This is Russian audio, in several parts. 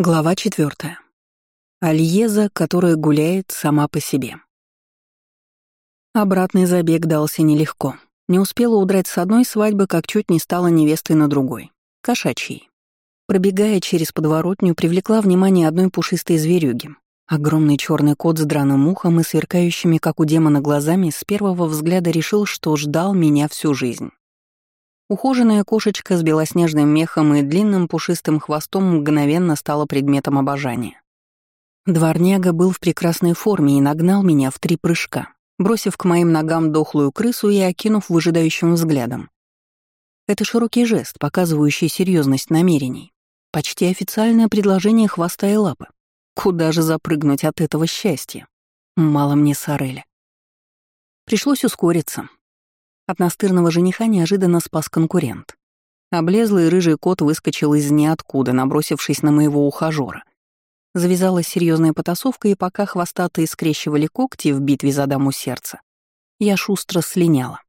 Глава четвертая. Альеза, которая гуляет сама по себе. Обратный забег дался нелегко. Не успела удрать с одной свадьбы, как чуть не стала невестой на другой. Кошачьей. Пробегая через подворотню, привлекла внимание одной пушистой зверюги. Огромный черный кот с драным ухом и сверкающими, как у демона, глазами с первого взгляда решил, что ждал меня всю жизнь. Ухоженная кошечка с белоснежным мехом и длинным пушистым хвостом мгновенно стала предметом обожания. Дворняга был в прекрасной форме и нагнал меня в три прыжка, бросив к моим ногам дохлую крысу и окинув выжидающим взглядом. Это широкий жест, показывающий серьезность намерений. Почти официальное предложение хвоста и лапы. Куда же запрыгнуть от этого счастья? Мало мне Сареля. Пришлось ускориться, от настырного жениха неожиданно спас конкурент. Облезлый рыжий кот выскочил из ниоткуда, набросившись на моего ухажёра. Завязалась серьезная потасовка, и пока хвостатые скрещивали когти в битве за даму сердца, я шустро слиняла.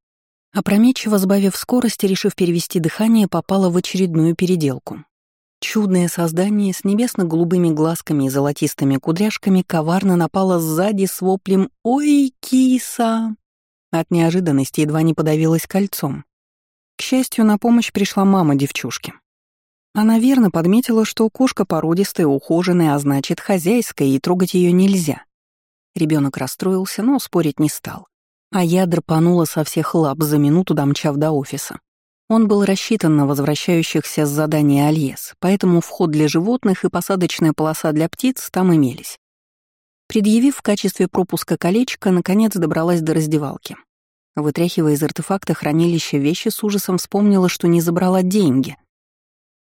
Опрометчиво сбавив скорость и решив перевести дыхание, попала в очередную переделку. Чудное создание с небесно-голубыми глазками и золотистыми кудряшками коварно напало сзади с воплем «Ой, киса!» От неожиданности едва не подавилась кольцом. К счастью, на помощь пришла мама девчушки. Она верно подметила, что кошка породистая, ухоженная, а значит, хозяйская, и трогать ее нельзя. Ребенок расстроился, но спорить не стал. А я драпанула со всех лап за минуту, домчав до офиса. Он был рассчитан на возвращающихся с задания Альес, поэтому вход для животных и посадочная полоса для птиц там имелись. Предъявив в качестве пропуска колечко, наконец добралась до раздевалки. Вытряхивая из артефакта хранилища вещи, с ужасом вспомнила, что не забрала деньги.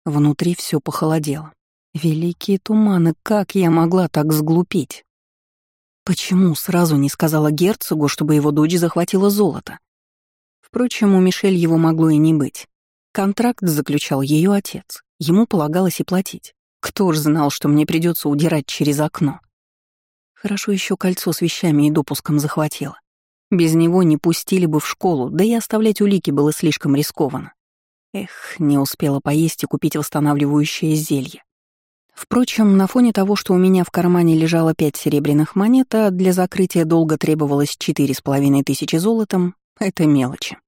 Внутри все похолодело. Великие туманы, как я могла так сглупить? Почему сразу не сказала герцогу, чтобы его дочь захватила золото? Впрочем, у Мишель его могло и не быть. Контракт заключал ее отец. Ему полагалось и платить. Кто ж знал, что мне придется удирать через окно? Хорошо еще кольцо с вещами и допуском захватило. Без него не пустили бы в школу, да и оставлять улики было слишком рискованно. Эх, не успела поесть и купить восстанавливающее зелье. Впрочем, на фоне того, что у меня в кармане лежало пять серебряных монет, а для закрытия долга требовалось четыре с половиной тысячи золотом, это мелочи.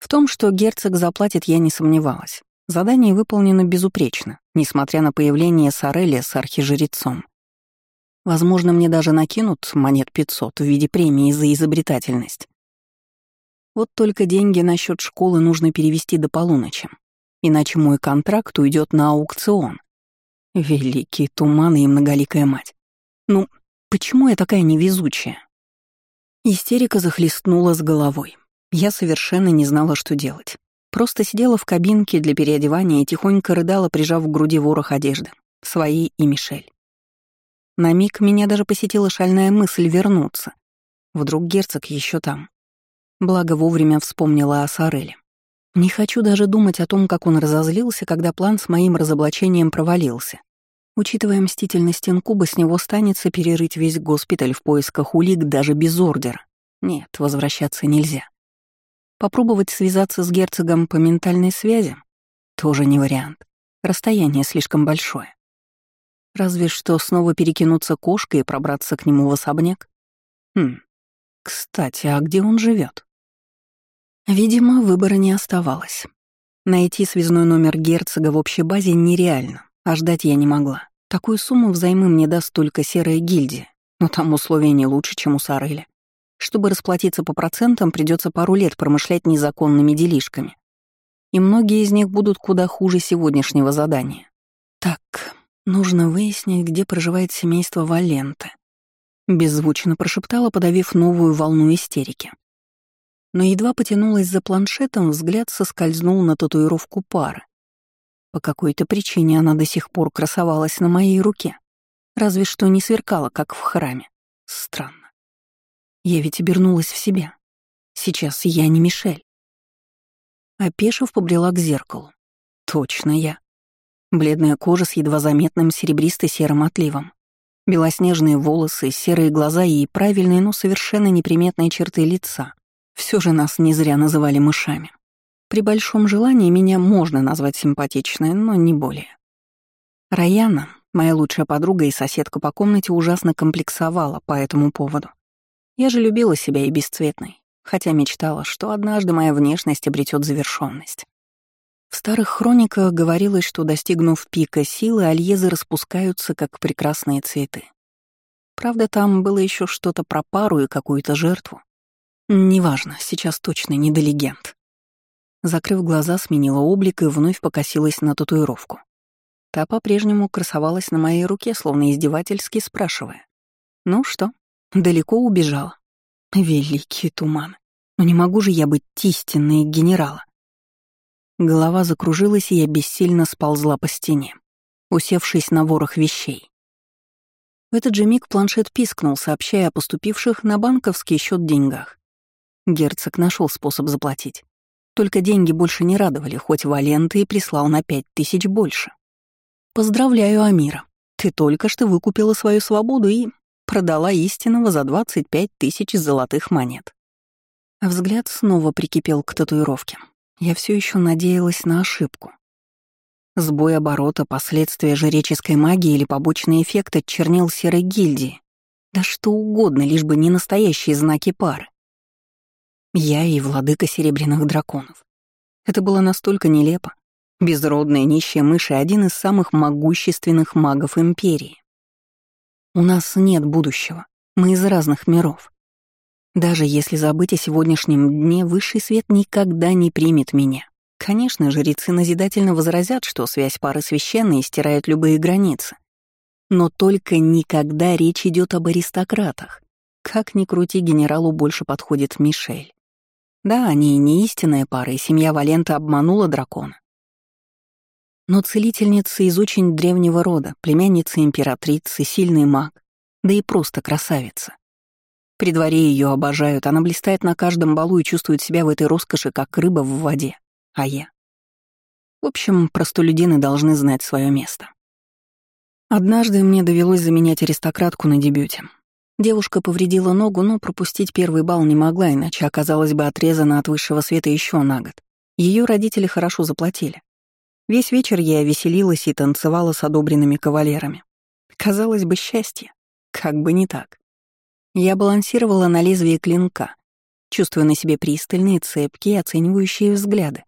В том, что герцог заплатит, я не сомневалась. Задание выполнено безупречно, несмотря на появление Сорелия с архижрецом. Возможно, мне даже накинут монет 500 в виде премии за изобретательность. Вот только деньги на счет школы нужно перевести до полуночи, иначе мой контракт уйдет на аукцион. Великие туманы и многоликая мать. Ну, почему я такая невезучая? Истерика захлестнула с головой. Я совершенно не знала, что делать. Просто сидела в кабинке для переодевания и тихонько рыдала, прижав к груди ворох одежды. Своей и Мишель. На миг меня даже посетила шальная мысль вернуться. Вдруг герцог еще там. Благо вовремя вспомнила о Сореле. Не хочу даже думать о том, как он разозлился, когда план с моим разоблачением провалился. Учитывая мстительность инкуба, с него станется перерыть весь госпиталь в поисках улик даже без ордера. Нет, возвращаться нельзя. Попробовать связаться с герцогом по ментальной связи? Тоже не вариант. Расстояние слишком большое. Разве что снова перекинуться кошкой и пробраться к нему в особняк. Хм. Кстати, а где он живет? Видимо, выбора не оставалось. Найти связной номер герцога в общей базе нереально, а ждать я не могла. Такую сумму взаймы мне даст только серая гильдия, но там условия не лучше, чем у Сареля. Чтобы расплатиться по процентам, придется пару лет промышлять незаконными делишками. И многие из них будут куда хуже сегодняшнего задания. Так, Нужно выяснить, где проживает семейство Валенты. Беззвучно прошептала, подавив новую волну истерики. Но едва потянулась за планшетом, взгляд соскользнул на татуировку пары. По какой-то причине она до сих пор красовалась на моей руке. Разве что не сверкала, как в храме. Странно. Я ведь обернулась в себя. Сейчас я не Мишель. Опешив, побрела к зеркалу. Точно я. Бледная кожа с едва заметным серебристо-серым отливом. Белоснежные волосы, серые глаза и правильные, но совершенно неприметные черты лица. Все же нас не зря называли мышами. При большом желании меня можно назвать симпатичной, но не более. Раяна, моя лучшая подруга и соседка по комнате, ужасно комплексовала по этому поводу. Я же любила себя и бесцветной, хотя мечтала, что однажды моя внешность обретет завершенность. В старых хрониках говорилось, что, достигнув пика силы, альезы распускаются, как прекрасные цветы. Правда, там было еще что-то про пару и какую-то жертву. Неважно, сейчас точно не до легенд. Закрыв глаза, сменила облик и вновь покосилась на татуировку. Та по-прежнему красовалась на моей руке, словно издевательски спрашивая. «Ну что, далеко убежала?» «Великий туман. Но не могу же я быть истинной генерала?» Голова закружилась, и я бессильно сползла по стене, усевшись на ворох вещей. В этот же миг планшет пискнул, сообщая о поступивших на банковский счет деньгах. Герцог нашел способ заплатить. Только деньги больше не радовали, хоть Валенты и прислал на пять тысяч больше. «Поздравляю, Амира. Ты только что выкупила свою свободу и продала истинного за 25 тысяч золотых монет». Взгляд снова прикипел к татуировке. Я все еще надеялась на ошибку. Сбой оборота, последствия жреческой магии или побочный эффект от чернил серой гильдии. Да что угодно, лишь бы не настоящие знаки пары. Я и владыка серебряных драконов. Это было настолько нелепо. Безродная нищая мышь и один из самых могущественных магов Империи. У нас нет будущего. Мы из разных миров. Даже если забыть о сегодняшнем дне, высший свет никогда не примет меня. Конечно, жрецы назидательно возразят, что связь пары священной стирает любые границы. Но только никогда речь идет об аристократах. Как ни крути, генералу больше подходит Мишель. Да, они не истинная пара, и семья Валента обманула дракона. Но целительница из очень древнего рода, племянница императрицы, сильный маг, да и просто красавица. При дворе ее обожают, она блистает на каждом балу и чувствует себя в этой роскоши, как рыба в воде. А я? В общем, простолюдины должны знать свое место. Однажды мне довелось заменять аристократку на дебюте. Девушка повредила ногу, но пропустить первый бал не могла, иначе оказалась бы отрезана от высшего света еще на год. Ее родители хорошо заплатили. Весь вечер я веселилась и танцевала с одобренными кавалерами. Казалось бы, счастье. Как бы не так. Я балансировала на лезвии клинка, чувствуя на себе пристальные, цепкие, оценивающие взгляды.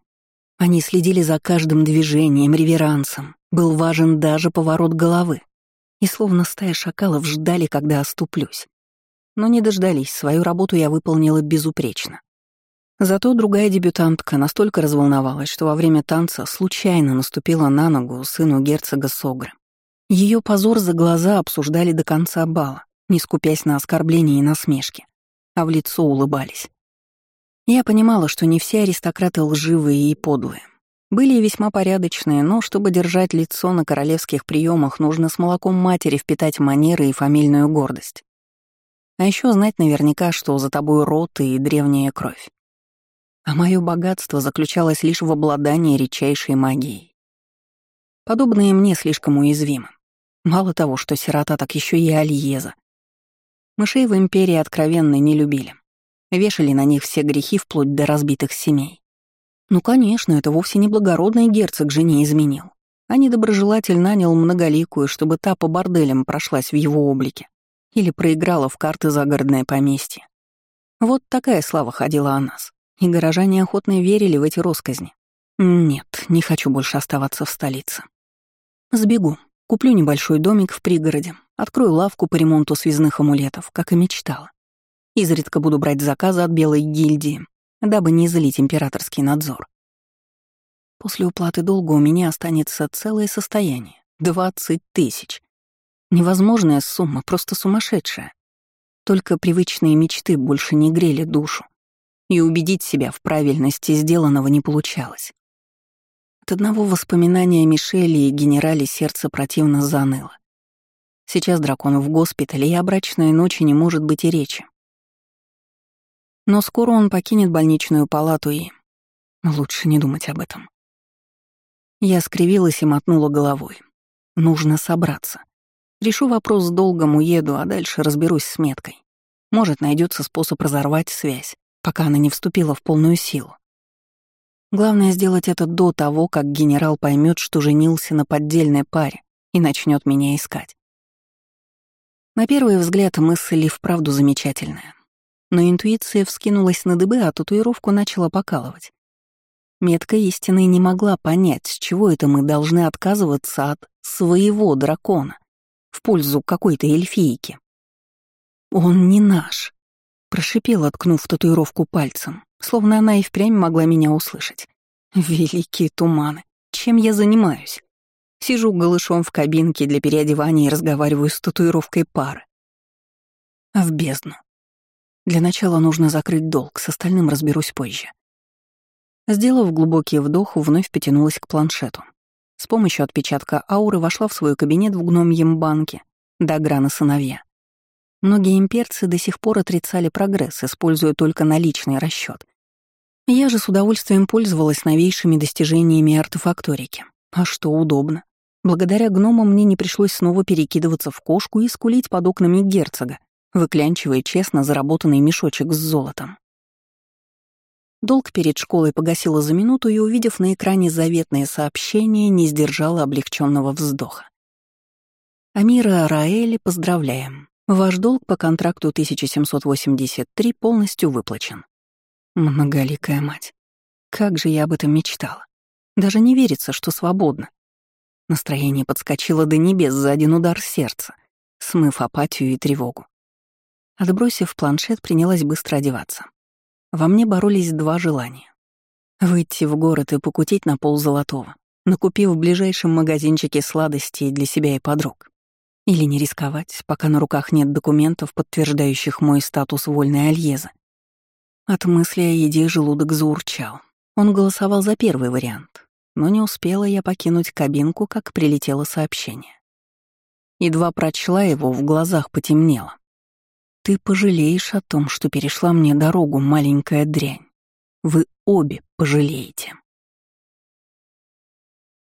Они следили за каждым движением, реверансом. Был важен даже поворот головы. И словно стая шакалов ждали, когда оступлюсь. Но не дождались, свою работу я выполнила безупречно. Зато другая дебютантка настолько разволновалась, что во время танца случайно наступила на ногу сыну герцога Согры. Ее позор за глаза обсуждали до конца бала, не скупясь на оскорбления и насмешки, а в лицо улыбались. Я понимала, что не все аристократы лживые и подлые. Были и весьма порядочные, но чтобы держать лицо на королевских приемах, нужно с молоком матери впитать манеры и фамильную гордость. А еще знать наверняка, что за тобой рот и древняя кровь. А мое богатство заключалось лишь в обладании редчайшей магией. Подобные мне слишком уязвимы. Мало того, что сирота, так еще и Альеза, Мышей в империи откровенно не любили. Вешали на них все грехи вплоть до разбитых семей. Ну, конечно, это вовсе не благородный герцог жене изменил, а недоброжелатель нанял многоликую, чтобы та по борделям прошлась в его облике или проиграла в карты загородное поместье. Вот такая слава ходила о нас, и горожане охотно верили в эти росказни. Нет, не хочу больше оставаться в столице. Сбегу, куплю небольшой домик в пригороде, Открою лавку по ремонту связных амулетов, как и мечтала. Изредка буду брать заказы от Белой гильдии, дабы не злить императорский надзор. После уплаты долга у меня останется целое состояние — 20 тысяч. Невозможная сумма, просто сумасшедшая. Только привычные мечты больше не грели душу, и убедить себя в правильности сделанного не получалось. От одного воспоминания о Мишеле и генерале сердце противно заныло. Сейчас дракон в госпитале, и о брачной ночи не может быть и речи. Но скоро он покинет больничную палату и... Лучше не думать об этом. Я скривилась и мотнула головой. Нужно собраться. Решу вопрос с долгом, уеду, а дальше разберусь с меткой. Может, найдется способ разорвать связь, пока она не вступила в полную силу. Главное сделать это до того, как генерал поймет, что женился на поддельной паре и начнет меня искать. На первый взгляд мысль и вправду замечательная. Но интуиция вскинулась на дыбы, а татуировку начала покалывать. Метка истины не могла понять, с чего это мы должны отказываться от своего дракона в пользу какой-то эльфийки. «Он не наш», — прошипела, ткнув татуировку пальцем, словно она и впрямь могла меня услышать. «Великие туманы! Чем я занимаюсь?» Сижу голышом в кабинке для переодевания и разговариваю с татуировкой пары. В бездну. Для начала нужно закрыть долг, с остальным разберусь позже. Сделав глубокий вдох, вновь потянулась к планшету. С помощью отпечатка ауры вошла в свой кабинет в гномьем банке, до грана сыновья. Многие имперцы до сих пор отрицали прогресс, используя только наличный расчет. Я же с удовольствием пользовалась новейшими достижениями артефакторики. А что удобно. Благодаря гномам мне не пришлось снова перекидываться в кошку и скулить под окнами герцога, выклянчивая честно заработанный мешочек с золотом. Долг перед школой погасила за минуту и, увидев на экране заветное сообщение, не сдержала облегченного вздоха. Амира Раэли, поздравляем. Ваш долг по контракту 1783 полностью выплачен. Многоликая мать. Как же я об этом мечтала. Даже не верится, что свободна. Настроение подскочило до небес за один удар сердца, смыв апатию и тревогу. Отбросив планшет, принялась быстро одеваться. Во мне боролись два желания. Выйти в город и покутить на пол золотого, накупив в ближайшем магазинчике сладостей для себя и подруг. Или не рисковать, пока на руках нет документов, подтверждающих мой статус вольной альезы. От мысли о еде желудок заурчал. Он голосовал за первый вариант, но не успела я покинуть кабинку, как прилетело сообщение. Едва прочла его, в глазах потемнело. «Ты пожалеешь о том, что перешла мне дорогу, маленькая дрянь. Вы обе пожалеете».